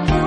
va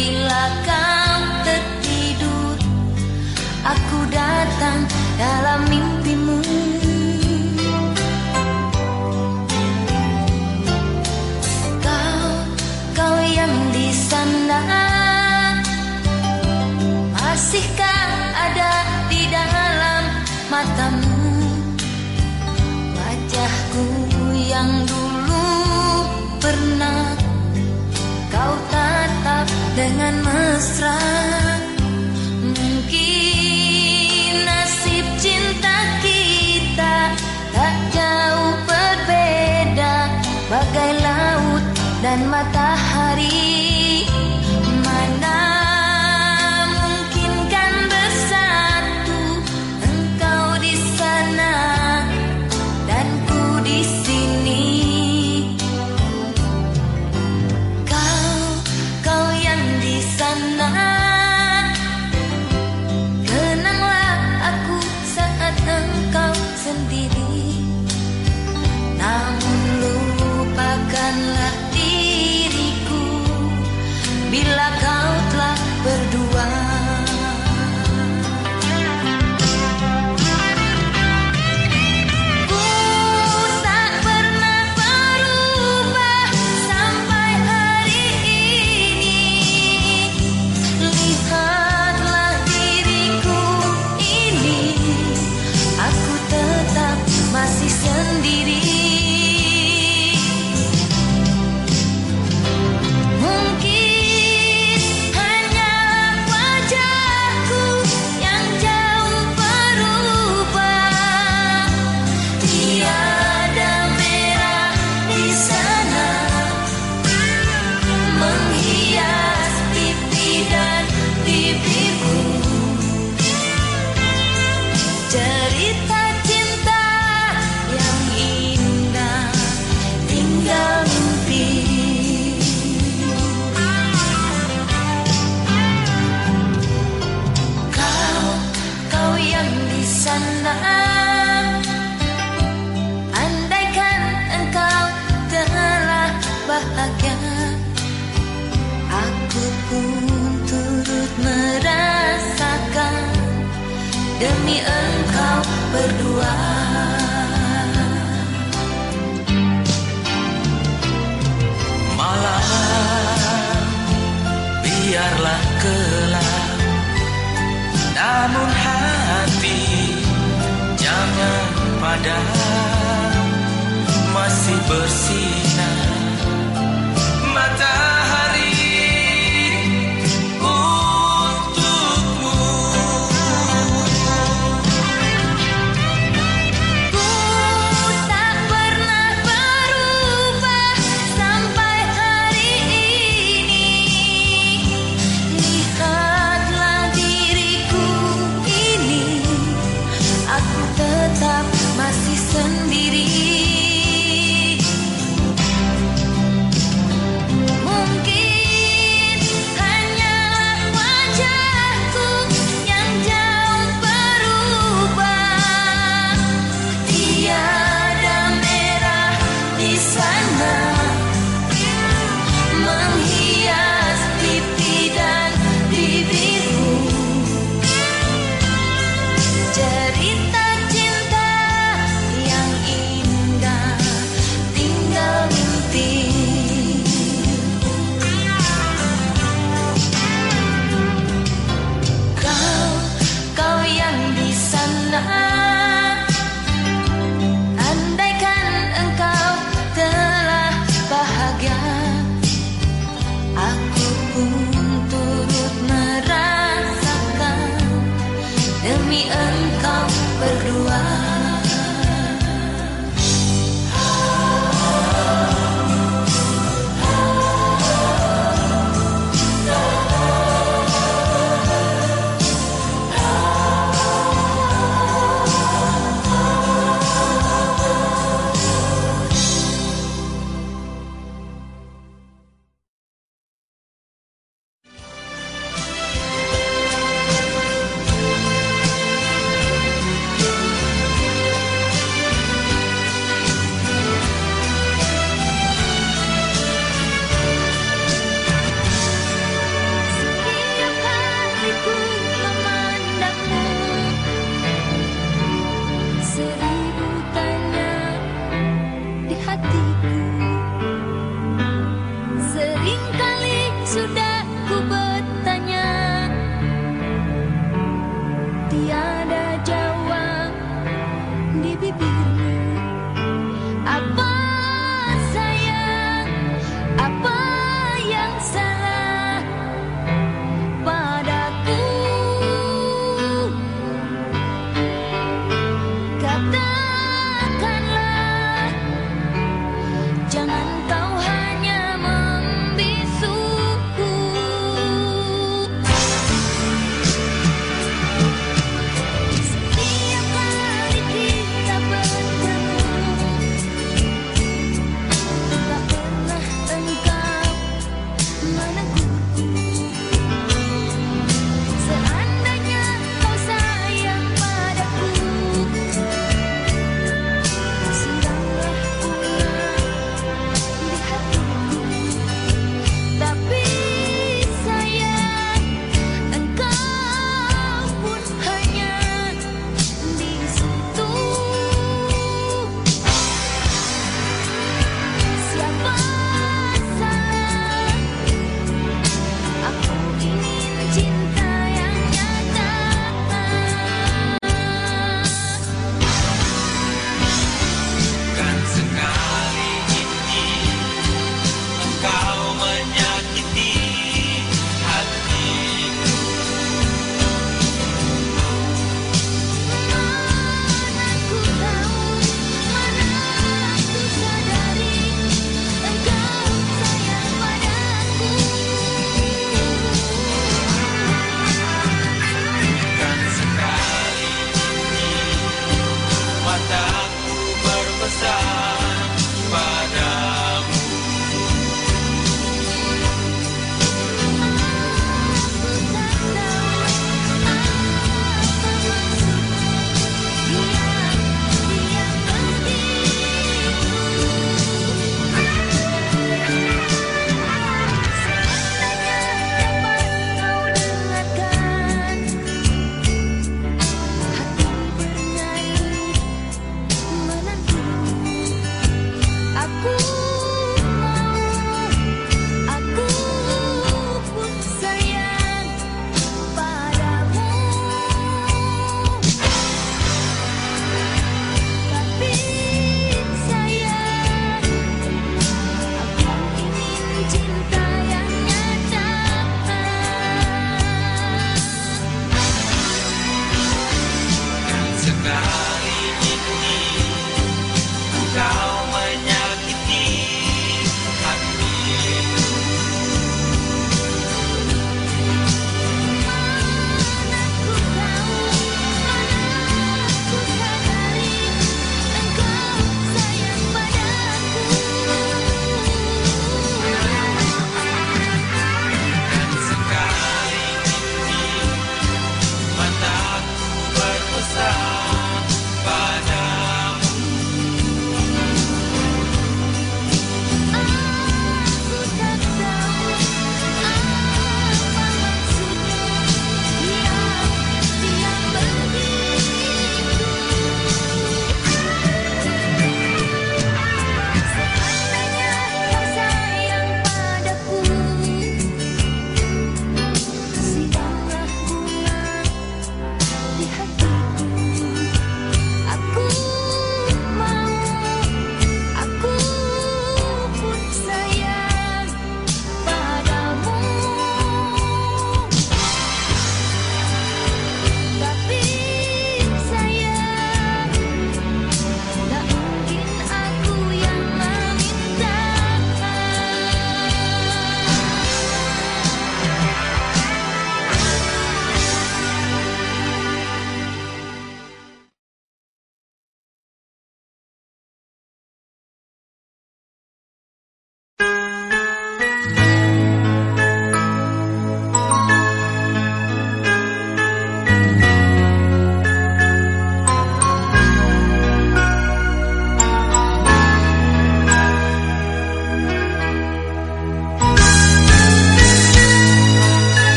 Bila kau tertidur Aku datang dalam mimpimu. Kau, kau yang di sana. Masihkah ada di dalam matamu? Wajahku yang dulu pernah kau tahu dengan mesra.